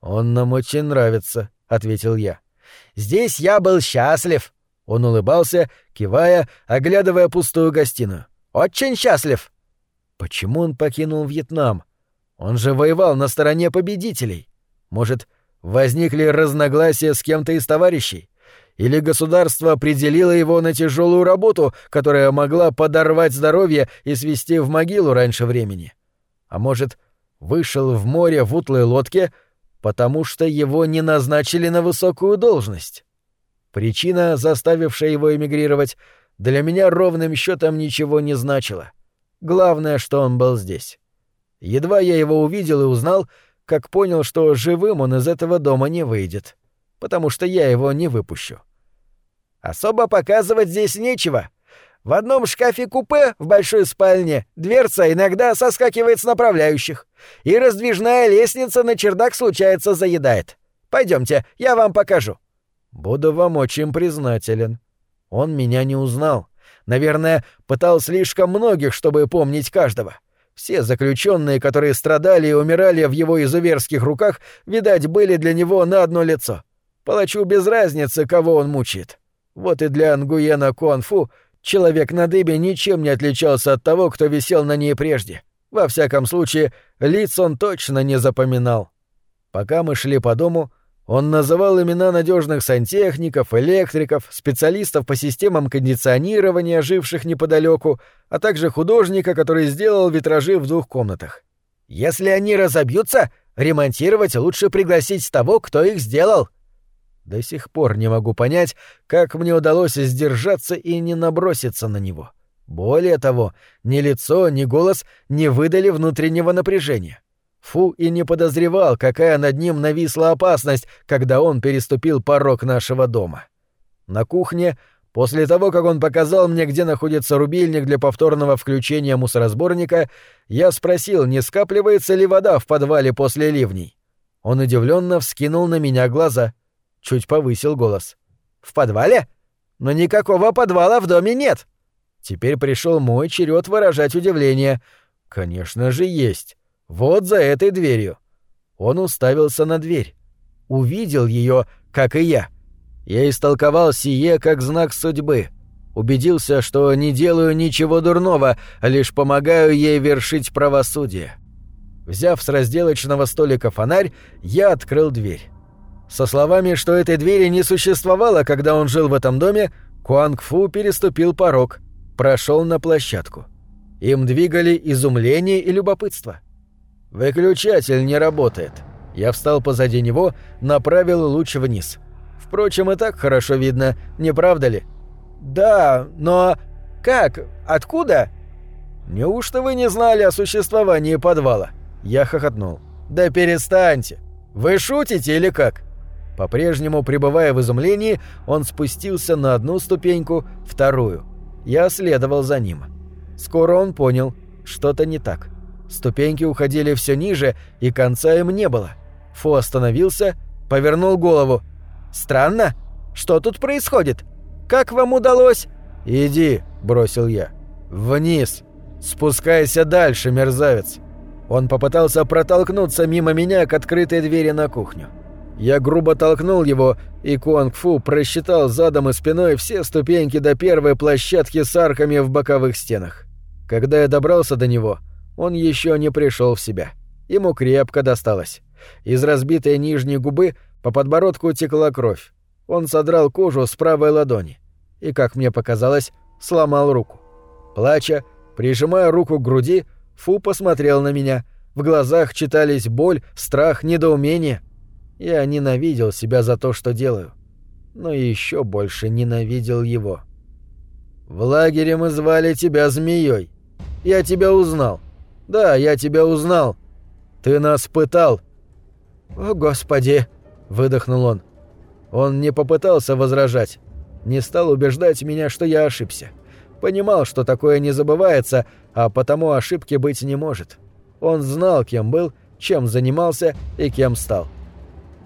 «Он нам очень нравится», — ответил я. Здесь я был счастлив. Он улыбался, кивая, оглядывая пустую гостиную. Очень счастлив. Почему он покинул Вьетнам? Он же воевал на стороне победителей. Может, возникли разногласия с кем-то из товарищей? Или государство определило его на тяжелую работу, которая могла подорвать здоровье и свести в могилу раньше времени? А может, вышел в море в утлой лодке — потому что его не назначили на высокую должность. Причина, заставившая его эмигрировать, для меня ровным счетом ничего не значила. Главное, что он был здесь. Едва я его увидел и узнал, как понял, что живым он из этого дома не выйдет, потому что я его не выпущу. Особо показывать здесь нечего, в одном шкафе-купе в большой спальне дверца иногда соскакивает с направляющих, и раздвижная лестница на чердак случается заедает. Пойдемте, я вам покажу». «Буду вам очень признателен». Он меня не узнал. Наверное, пытал слишком многих, чтобы помнить каждого. Все заключенные, которые страдали и умирали в его изуверских руках, видать, были для него на одно лицо. Палачу без разницы, кого он мучает. Вот и для Ангуена Куанфу Человек на дыбе ничем не отличался от того, кто висел на ней прежде. Во всяком случае, лиц он точно не запоминал. Пока мы шли по дому, он называл имена надежных сантехников, электриков, специалистов по системам кондиционирования, живших неподалеку, а также художника, который сделал витражи в двух комнатах. «Если они разобьются, ремонтировать лучше пригласить того, кто их сделал», до сих пор не могу понять, как мне удалось сдержаться и не наброситься на него. Более того, ни лицо, ни голос не выдали внутреннего напряжения. Фу и не подозревал, какая над ним нависла опасность, когда он переступил порог нашего дома. На кухне, после того, как он показал мне, где находится рубильник для повторного включения мусоросборника, я спросил, не скапливается ли вода в подвале после ливней. Он удивленно вскинул на меня глаза — чуть повысил голос. В подвале? Но никакого подвала в доме нет. Теперь пришел мой черед выражать удивление. Конечно же, есть. Вот за этой дверью. Он уставился на дверь. Увидел ее, как и я. Я истолковал сие как знак судьбы. Убедился, что не делаю ничего дурного, а лишь помогаю ей вершить правосудие. Взяв с разделочного столика фонарь, я открыл дверь. Со словами, что этой двери не существовало, когда он жил в этом доме, Куанг Фу переступил порог, прошел на площадку. Им двигали изумление и любопытство. «Выключатель не работает». Я встал позади него, направил луч вниз. Впрочем, и так хорошо видно, не правда ли? «Да, но... как? Откуда?» «Неужто вы не знали о существовании подвала?» Я хохотнул. «Да перестаньте! Вы шутите или как?» По-прежнему пребывая в изумлении, он спустился на одну ступеньку, вторую. Я следовал за ним. Скоро он понял, что-то не так. Ступеньки уходили все ниже, и конца им не было. Фу остановился, повернул голову. «Странно. Что тут происходит? Как вам удалось?» «Иди», — бросил я. «Вниз. Спускайся дальше, мерзавец». Он попытался протолкнуться мимо меня к открытой двери на кухню. Я грубо толкнул его, и Куанг-Фу просчитал задом и спиной все ступеньки до первой площадки с арками в боковых стенах. Когда я добрался до него, он еще не пришел в себя. Ему крепко досталось. Из разбитой нижней губы по подбородку текла кровь. Он содрал кожу с правой ладони и, как мне показалось, сломал руку. Плача, прижимая руку к груди, Фу посмотрел на меня. В глазах читались боль, страх, недоумение. Я ненавидел себя за то, что делаю. Но еще больше ненавидел его. «В лагере мы звали тебя Змеей. Я тебя узнал. Да, я тебя узнал. Ты нас пытал». «О, Господи!» — выдохнул он. Он не попытался возражать. Не стал убеждать меня, что я ошибся. Понимал, что такое не забывается, а потому ошибки быть не может. Он знал, кем был, чем занимался и кем стал.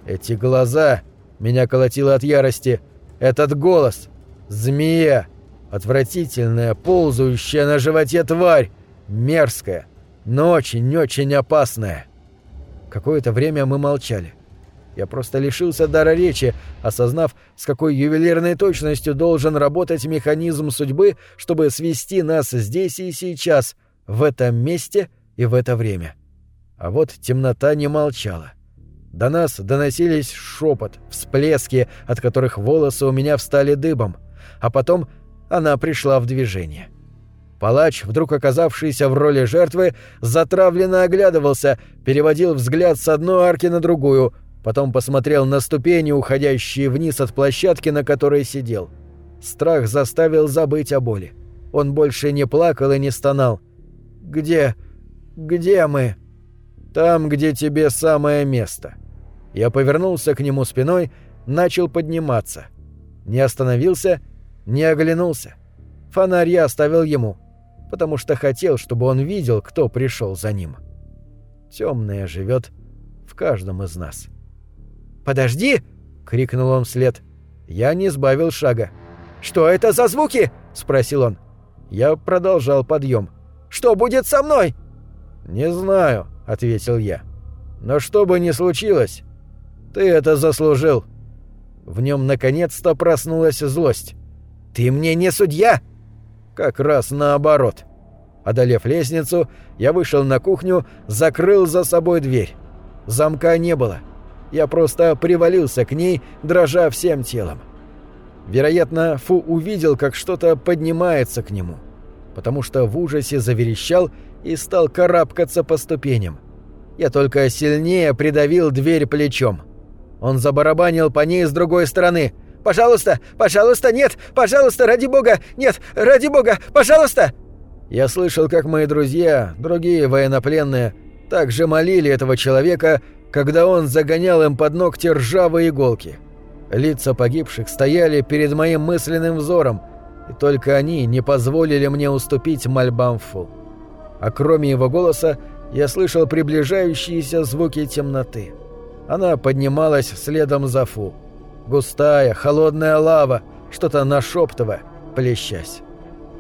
Эти глаза... Меня колотило от ярости. Этот голос. Змея. Отвратительная, ползающая на животе тварь. Мерзкая, но очень-очень опасная. Какое-то время мы молчали. Я просто лишился дара речи, осознав, с какой ювелирной точностью должен работать механизм судьбы, чтобы свести нас здесь и сейчас, в этом месте и в это время. А вот темнота не молчала. До нас доносились шепот, всплески, от которых волосы у меня встали дыбом, а потом она пришла в движение. Палач, вдруг оказавшийся в роли жертвы, затравленно оглядывался, переводил взгляд с одной арки на другую — Потом посмотрел на ступени, уходящие вниз от площадки, на которой сидел. Страх заставил забыть о боли. Он больше не плакал и не стонал. «Где? Где мы?» «Там, где тебе самое место». Я повернулся к нему спиной, начал подниматься. Не остановился, не оглянулся. Фонарь я оставил ему, потому что хотел, чтобы он видел, кто пришел за ним. Темное живет в каждом из нас. «Подожди!» — крикнул он вслед. Я не сбавил шага. «Что это за звуки?» — спросил он. Я продолжал подъем. «Что будет со мной?» «Не знаю», — ответил я. «Но что бы ни случилось, ты это заслужил». В нем наконец-то проснулась злость. «Ты мне не судья?» «Как раз наоборот». Одолев лестницу, я вышел на кухню, закрыл за собой дверь. Замка не было. — я просто привалился к ней, дрожа всем телом. Вероятно, Фу увидел, как что-то поднимается к нему, потому что в ужасе заверещал и стал карабкаться по ступеням. Я только сильнее придавил дверь плечом. Он забарабанил по ней с другой стороны. «Пожалуйста! Пожалуйста! Нет! Пожалуйста! Ради бога! Нет! Ради бога! Пожалуйста!» Я слышал, как мои друзья, другие военнопленные, также молили этого человека, когда он загонял им под ногти ржавые иголки. Лица погибших стояли перед моим мысленным взором, и только они не позволили мне уступить мольбам Фу. А кроме его голоса, я слышал приближающиеся звуки темноты. Она поднималась следом за Фу. Густая, холодная лава, что-то нашептывая, плещась.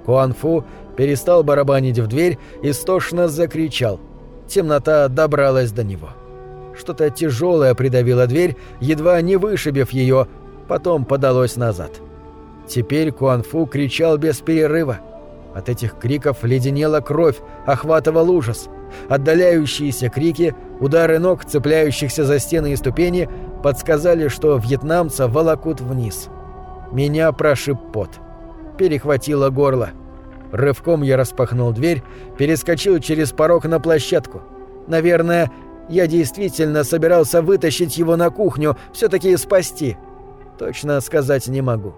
Куанфу перестал барабанить в дверь и стошно закричал. Темнота добралась до него. Что-то тяжелое придавило дверь, едва не вышибив ее, потом подалось назад. Теперь Куанфу кричал без перерыва. От этих криков леденела кровь, охватывал ужас. Отдаляющиеся крики, удары ног, цепляющихся за стены и ступени, подсказали, что вьетнамца волокут вниз. Меня прошиб пот. Перехватило горло. Рывком я распахнул дверь, перескочил через порог на площадку. Наверное, я действительно собирался вытащить его на кухню, все-таки спасти. Точно сказать не могу.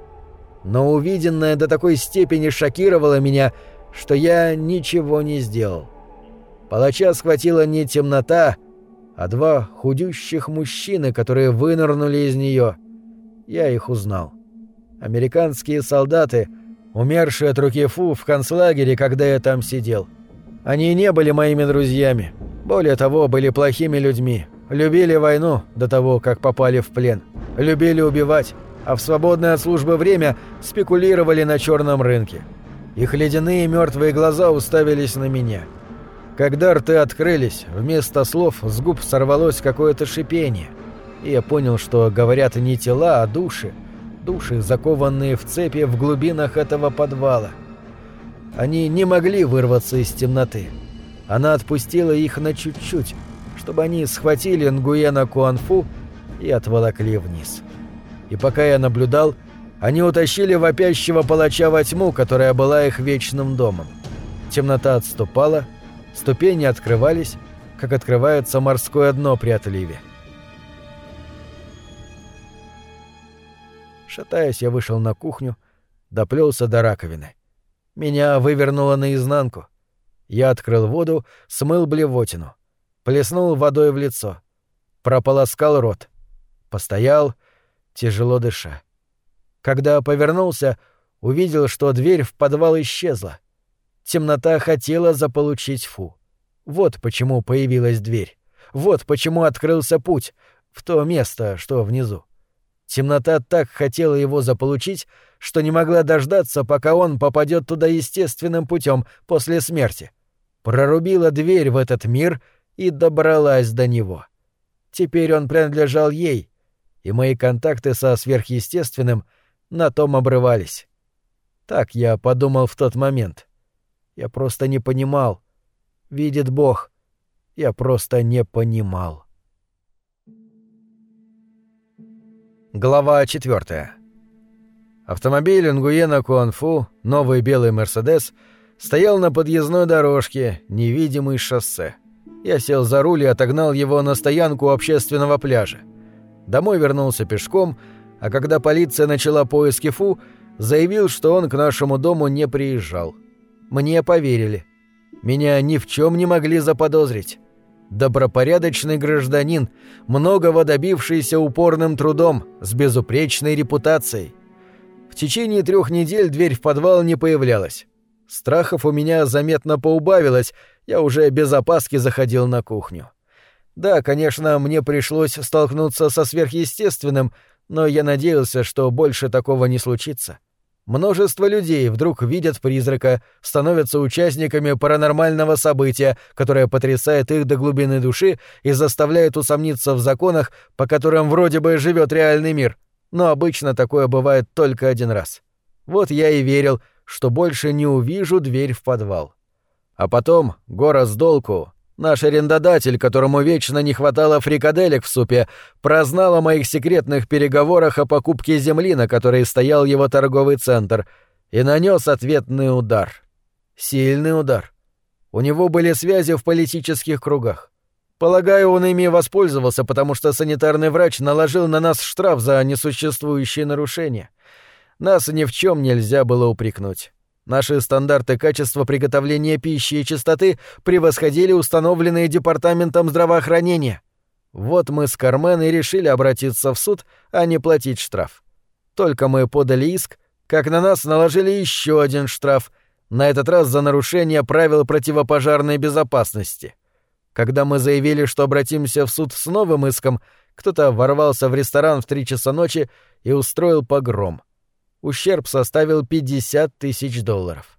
Но увиденное до такой степени шокировало меня, что я ничего не сделал. Палача схватила не темнота, а два худющих мужчины, которые вынырнули из нее. Я их узнал. Американские солдаты, умершие от руки Фу в концлагере, когда я там сидел. Они не были моими друзьями. Более того, были плохими людьми. Любили войну до того, как попали в плен. Любили убивать, а в свободное от службы время спекулировали на черном рынке. Их ледяные мертвые глаза уставились на меня. Когда рты открылись, вместо слов с губ сорвалось какое-то шипение. И я понял, что говорят не тела, а души. Души, закованные в цепи в глубинах этого подвала. Они не могли вырваться из темноты. Она отпустила их на чуть-чуть, чтобы они схватили Нгуена Куанфу и отволокли вниз. И пока я наблюдал, они утащили вопящего палача во тьму, которая была их вечным домом. Темнота отступала, ступени открывались, как открывается морское дно при отливе. Шатаясь, я вышел на кухню, доплелся до раковины. Меня вывернуло наизнанку. Я открыл воду, смыл блевотину. Плеснул водой в лицо. Прополоскал рот. Постоял, тяжело дыша. Когда повернулся, увидел, что дверь в подвал исчезла. Темнота хотела заполучить Фу. Вот почему появилась дверь. Вот почему открылся путь в то место, что внизу. Темнота так хотела его заполучить, что не могла дождаться, пока он попадет туда естественным путем после смерти. Прорубила дверь в этот мир и добралась до него. Теперь он принадлежал ей, и мои контакты со сверхъестественным на том обрывались. Так я подумал в тот момент. Я просто не понимал. Видит Бог. Я просто не понимал. Глава 4. Автомобиль Нгуена Куанфу, новый белый «Мерседес», стоял на подъездной дорожке, невидимый шоссе. Я сел за руль и отогнал его на стоянку общественного пляжа. Домой вернулся пешком, а когда полиция начала поиски Фу, заявил, что он к нашему дому не приезжал. Мне поверили. Меня ни в чем не могли заподозрить добропорядочный гражданин, многого добившийся упорным трудом, с безупречной репутацией. В течение трех недель дверь в подвал не появлялась. Страхов у меня заметно поубавилось, я уже без опаски заходил на кухню. Да, конечно, мне пришлось столкнуться со сверхъестественным, но я надеялся, что больше такого не случится. — Множество людей вдруг видят призрака, становятся участниками паранормального события, которое потрясает их до глубины души и заставляет усомниться в законах, по которым вроде бы живет реальный мир. Но обычно такое бывает только один раз. Вот я и верил, что больше не увижу дверь в подвал. А потом Гора Сдолку, Наш арендодатель, которому вечно не хватало фрикаделек в супе, прознал о моих секретных переговорах о покупке земли, на которой стоял его торговый центр, и нанес ответный удар. Сильный удар. У него были связи в политических кругах. Полагаю, он ими воспользовался, потому что санитарный врач наложил на нас штраф за несуществующие нарушения. Нас ни в чем нельзя было упрекнуть. Наши стандарты качества приготовления пищи и чистоты превосходили установленные департаментом здравоохранения. Вот мы с Кармен и решили обратиться в суд, а не платить штраф. Только мы подали иск, как на нас наложили еще один штраф, на этот раз за нарушение правил противопожарной безопасности. Когда мы заявили, что обратимся в суд с новым иском, кто-то ворвался в ресторан в три часа ночи и устроил погром. Ущерб составил 50 тысяч долларов.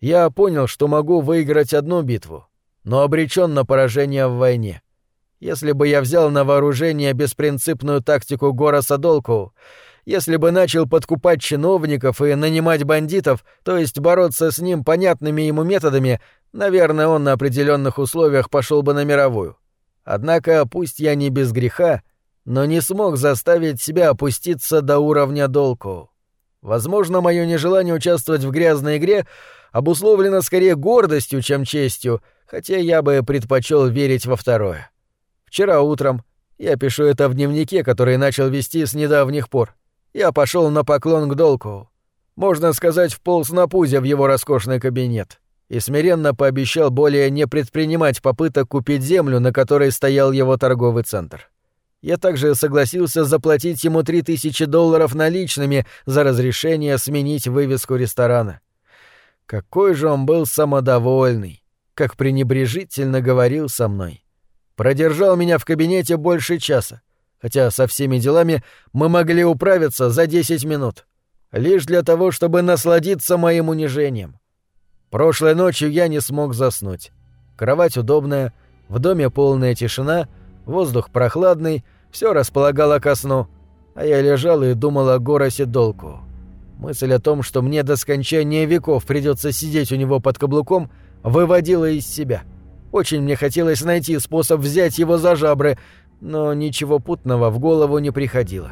Я понял, что могу выиграть одну битву, но обречен на поражение в войне. Если бы я взял на вооружение беспринципную тактику Гороса Долкоу, если бы начал подкупать чиновников и нанимать бандитов, то есть бороться с ним понятными ему методами, наверное, он на определенных условиях пошел бы на мировую. Однако, пусть я не без греха, но не смог заставить себя опуститься до уровня Долкоу. Возможно, мое нежелание участвовать в грязной игре обусловлено скорее гордостью, чем честью, хотя я бы предпочел верить во второе. Вчера утром, я пишу это в дневнике, который начал вести с недавних пор, я пошел на поклон к Долку. Можно сказать, вполз на пузе в его роскошный кабинет и смиренно пообещал более не предпринимать попыток купить землю, на которой стоял его торговый центр. Я также согласился заплатить ему три тысячи долларов наличными за разрешение сменить вывеску ресторана. Какой же он был самодовольный, как пренебрежительно говорил со мной продержал меня в кабинете больше часа, хотя со всеми делами мы могли управиться за 10 минут, лишь для того, чтобы насладиться моим унижением. Прошлой ночью я не смог заснуть. Кровать удобная, в доме полная тишина, воздух прохладный, все располагало ко сну, а я лежал и думал о Горосе Долку. Мысль о том, что мне до скончания веков придется сидеть у него под каблуком, выводила из себя — очень мне хотелось найти способ взять его за жабры, но ничего путного в голову не приходило.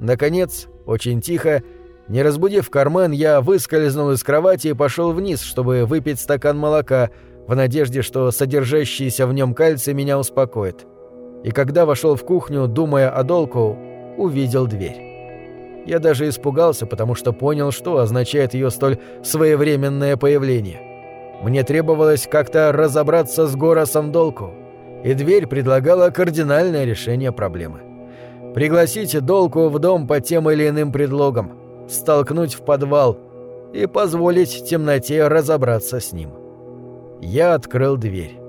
Наконец, очень тихо, не разбудив кармен, я выскользнул из кровати и пошел вниз, чтобы выпить стакан молока, в надежде, что содержащийся в нем кальций меня успокоит. И когда вошел в кухню, думая о Долку, увидел дверь. Я даже испугался, потому что понял, что означает ее столь своевременное появление. Мне требовалось как-то разобраться с Горосом Долку, и дверь предлагала кардинальное решение проблемы. Пригласите Долку в дом по тем или иным предлогам, столкнуть в подвал и позволить темноте разобраться с ним. Я открыл дверь.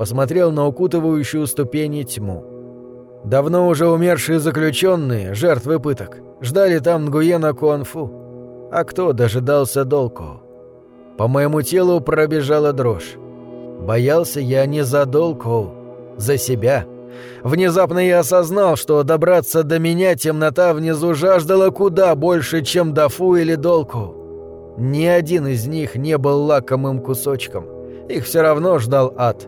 Посмотрел на укутывающую ступени тьму. Давно уже умершие заключенные, жертвы пыток, ждали там Нгуена Куанфу. А кто дожидался Долку? По моему телу пробежала дрожь. Боялся я не за Долкоу, за себя. Внезапно я осознал, что добраться до меня темнота внизу жаждала куда больше, чем до Фу или Долку. Ни один из них не был лакомым кусочком. Их все равно ждал ад.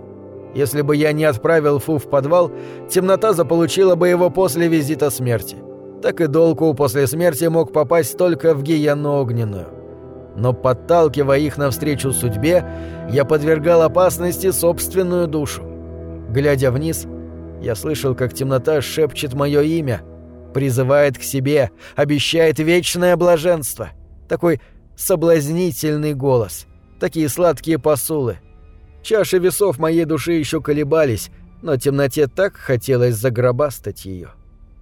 Если бы я не отправил Фу в подвал, темнота заполучила бы его после визита смерти. Так и Долку после смерти мог попасть только в гиену огненную но подталкивая их навстречу судьбе, я подвергал опасности собственную душу. Глядя вниз, я слышал, как темнота шепчет мое имя, призывает к себе, обещает вечное блаженство. Такой соблазнительный голос, такие сладкие посулы. Чаши весов моей души еще колебались, но темноте так хотелось загробастать ее.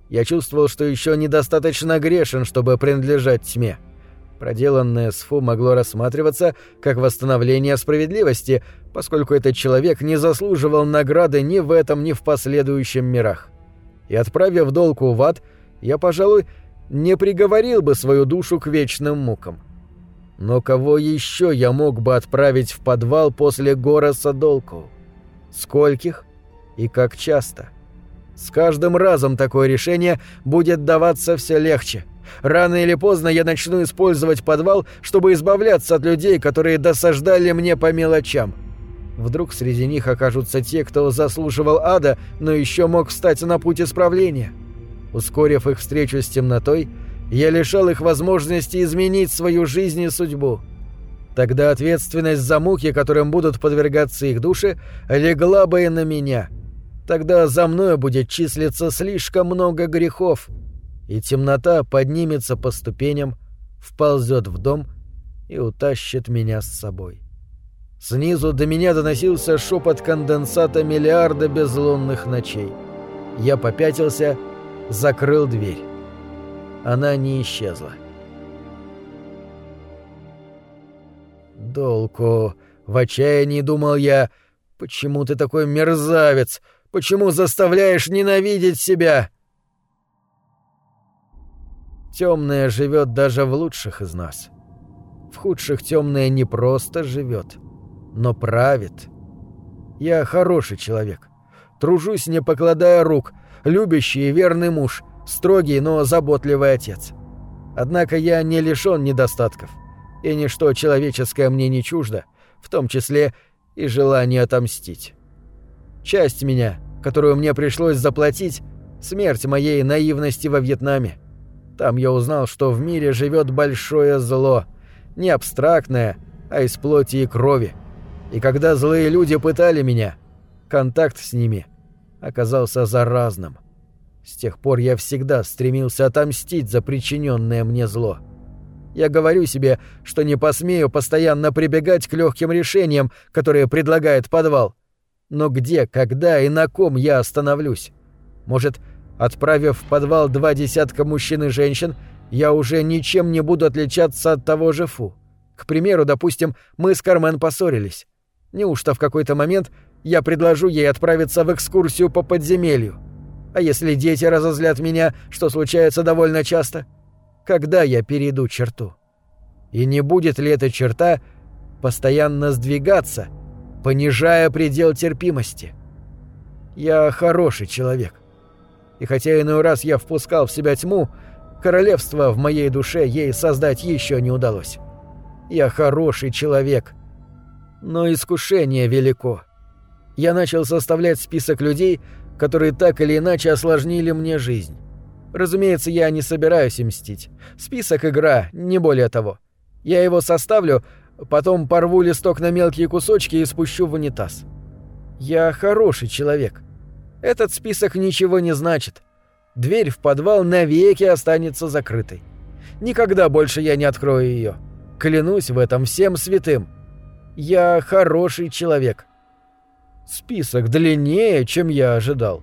Я чувствовал, что еще недостаточно грешен, чтобы принадлежать тьме. — Проделанное с Фу могло рассматриваться как восстановление справедливости, поскольку этот человек не заслуживал награды ни в этом, ни в последующем мирах. И отправив Долку в ад, я, пожалуй, не приговорил бы свою душу к вечным мукам. Но кого еще я мог бы отправить в подвал после Гороса Долку? Скольких и как часто? С каждым разом такое решение будет даваться все легче. Рано или поздно я начну использовать подвал, чтобы избавляться от людей, которые досаждали мне по мелочам. Вдруг среди них окажутся те, кто заслуживал ада, но еще мог встать на путь исправления. Ускорив их встречу с темнотой, я лишал их возможности изменить свою жизнь и судьбу. Тогда ответственность за муки, которым будут подвергаться их души, легла бы и на меня. Тогда за мною будет числиться слишком много грехов и темнота поднимется по ступеням, вползет в дом и утащит меня с собой. Снизу до меня доносился шепот конденсата миллиарда безлунных ночей. Я попятился, закрыл дверь. Она не исчезла. «Долку!» — в отчаянии думал я. «Почему ты такой мерзавец? Почему заставляешь ненавидеть себя?» Темное живет даже в лучших из нас. В худших темное не просто живет, но правит. Я хороший человек. Тружусь, не покладая рук, любящий и верный муж, строгий, но заботливый отец. Однако я не лишён недостатков, и ничто человеческое мне не чуждо, в том числе и желание отомстить. Часть меня, которую мне пришлось заплатить, смерть моей наивности во Вьетнаме. Там я узнал, что в мире живет большое зло, не абстрактное, а из плоти и крови. И когда злые люди пытали меня, контакт с ними оказался заразным. С тех пор я всегда стремился отомстить за причиненное мне зло. Я говорю себе, что не посмею постоянно прибегать к легким решениям, которые предлагает подвал. Но где, когда и на ком я остановлюсь? Может, отправив в подвал два десятка мужчин и женщин, я уже ничем не буду отличаться от того же Фу. К примеру, допустим, мы с Кармен поссорились. Неужто в какой-то момент я предложу ей отправиться в экскурсию по подземелью? А если дети разозлят меня, что случается довольно часто? Когда я перейду черту? И не будет ли эта черта постоянно сдвигаться, понижая предел терпимости? Я хороший человек. И хотя иной раз я впускал в себя тьму, королевство в моей душе ей создать еще не удалось. Я хороший человек. Но искушение велико. Я начал составлять список людей, которые так или иначе осложнили мне жизнь. Разумеется, я не собираюсь им мстить. Список игра, не более того. Я его составлю, потом порву листок на мелкие кусочки и спущу в унитаз. Я хороший человек. Этот список ничего не значит. Дверь в подвал навеки останется закрытой. Никогда больше я не открою ее. Клянусь в этом всем святым. Я хороший человек. Список длиннее, чем я ожидал.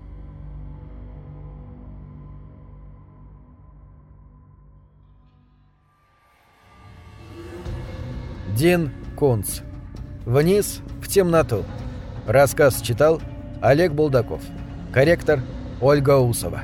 Дин Кунц. Вниз в темноту. Рассказ читал Олег Булдаков. Корректор Ольга Усова.